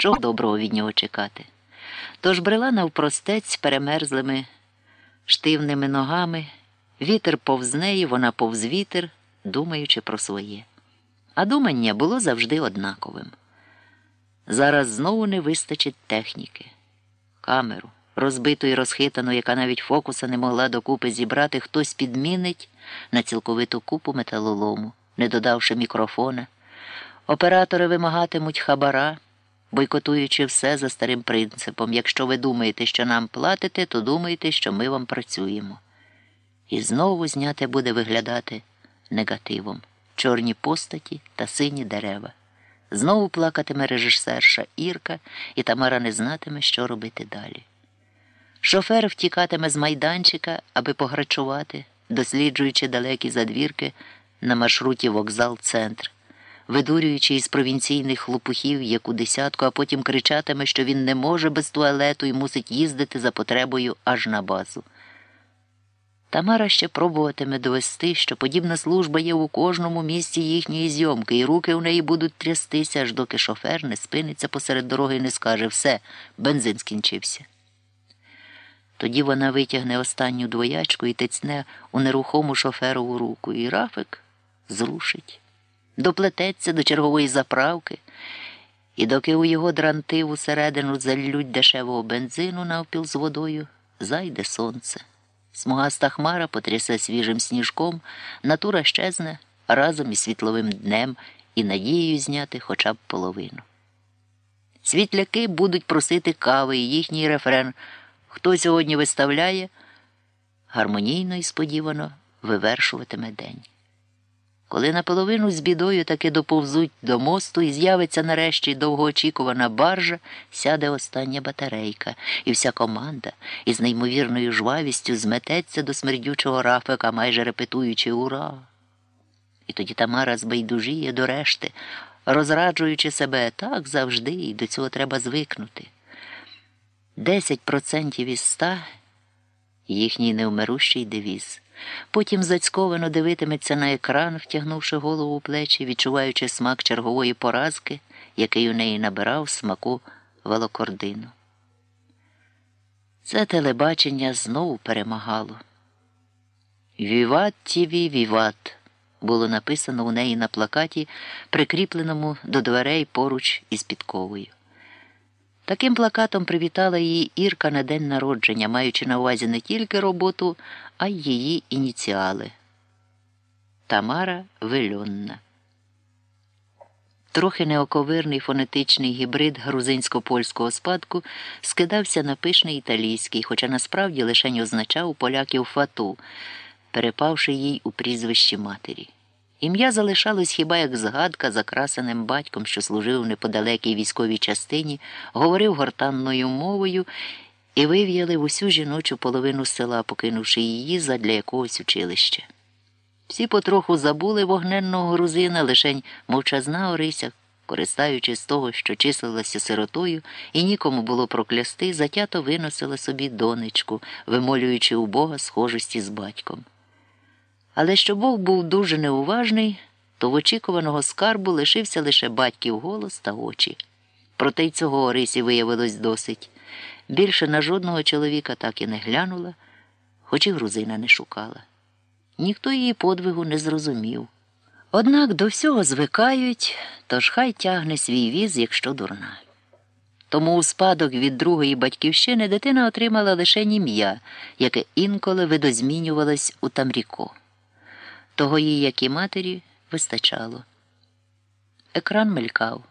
Чого доброго від нього чекати? Тож брела навпростець перемерзлими штивними ногами, вітер повз неї, вона повз вітер, думаючи про своє. А думання було завжди однаковим. Зараз знову не вистачить техніки, камеру, розбиту і розхитану, яка навіть фокуса не могла докупи зібрати, хтось підмінить на цілковиту купу металолому, не додавши мікрофона. Оператори вимагатимуть хабара, бойкотуючи все за старим принципом. Якщо ви думаєте, що нам платите, то думайте, що ми вам працюємо. І знову зняте буде виглядати негативом чорні постаті та сині дерева. Знову плакатиме режисерша Ірка, і Тамара не знатиме, що робити далі. Шофер втікатиме з майданчика, аби пограчувати, досліджуючи далекі задвірки на маршруті вокзал центр, видурюючи із провінційних лопухів яку десятку, а потім кричатиме, що він не може без туалету і мусить їздити за потребою аж на базу. Тамара ще пробуватиме довести, що подібна служба є у кожному місці їхньої зйомки, і руки у неї будуть трястися, аж доки шофер не спиниться посеред дороги і не скаже все, бензин скінчився. Тоді вона витягне останню двоячку і тицне у нерухому шоферову руку, і рафик зрушить, доплететься до чергової заправки, і доки у його дрантив усередину залють дешевого бензину навпіл з водою, зайде сонце. Смугаста хмара потрясе свіжим сніжком, натура щезне разом із світловим днем і надією зняти хоча б половину. Світляки будуть просити кави і їхній рефрен. Хто сьогодні виставляє, гармонійно і сподівано вивершуватиме день. Коли наполовину з бідою таки доповзуть до мосту і з'явиться нарешті довгоочікувана баржа, сяде остання батарейка, і вся команда із неймовірною жвавістю змететься до смердючого рафика, майже репетуючи Ура! І тоді Тамара збайдужіє до решти, розраджуючи себе так завжди, і до цього треба звикнути. Десять процентів із ста їхній невмирущий девіз. Потім зацьковано дивитиметься на екран, втягнувши голову у плечі, відчуваючи смак чергової поразки, який у неї набирав смаку велокордину. Це телебачення знову перемагало. Віват тіві, віват було написано у неї на плакаті, прикріпленому до дверей поруч із підковою. Таким плакатом привітала її Ірка на день народження, маючи на увазі не тільки роботу, а й її ініціали. Тамара Вильонна. Трохи неоковирний фонетичний гібрид грузинсько-польського спадку скидався на пишний італійський, хоча насправді лише означав поляків фату, перепавши їй у прізвищі матері. Ім'я залишалось хіба як згадка за красеним батьком, що служив у неподалекій військовій частині, говорив гортанною мовою і вив'яли в усю жіночу половину села, покинувши її задля якогось училища. Всі потроху забули вогненного грузина, лишень мовчазна Орися, користаючись того, що числилася сиротою, і нікому було проклясти, затято виносила собі донечку, вимолюючи у Бога схожості з батьком. Але що Бог був дуже неуважний, то в очікуваного скарбу лишився лише батьків голос та очі. Проте й цього Орисі виявилось досить. Більше на жодного чоловіка так і не глянула, хоч і грузина не шукала. Ніхто її подвигу не зрозумів. Однак до всього звикають, тож хай тягне свій віз, якщо дурна. Тому у спадок від другої батьківщини дитина отримала лише ім'я, яке інколи видозмінювалось у Тамріко. Того їй, як і матері, вистачало. Екран мелькав.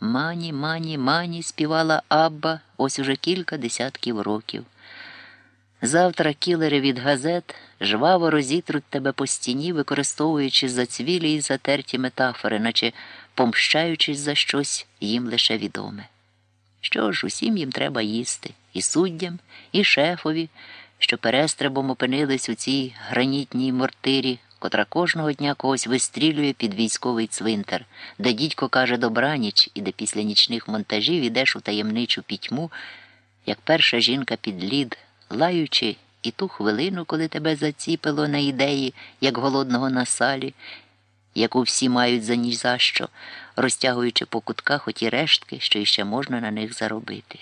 Мані, мані, мані, співала Абба ось уже кілька десятків років. Завтра кілери від газет жваво розітруть тебе по стіні, використовуючи зацвілі й затерті метафори, наче помщаючись за щось їм лише відоме. Що ж, усім їм треба їсти і суддям, і шефові, що перестребом опинились у цій гранітній мортирі котра кожного дня когось вистрілює під військовий цвинтар, де дідько каже добраніч і де після нічних монтажів ідеш у таємничу пітьму, як перша жінка під лід, лаючи і ту хвилину, коли тебе заціпило на ідеї, як голодного на салі. яку всі мають за ні за що, розтягуючи по кутках оті рештки, що іще можна на них заробити.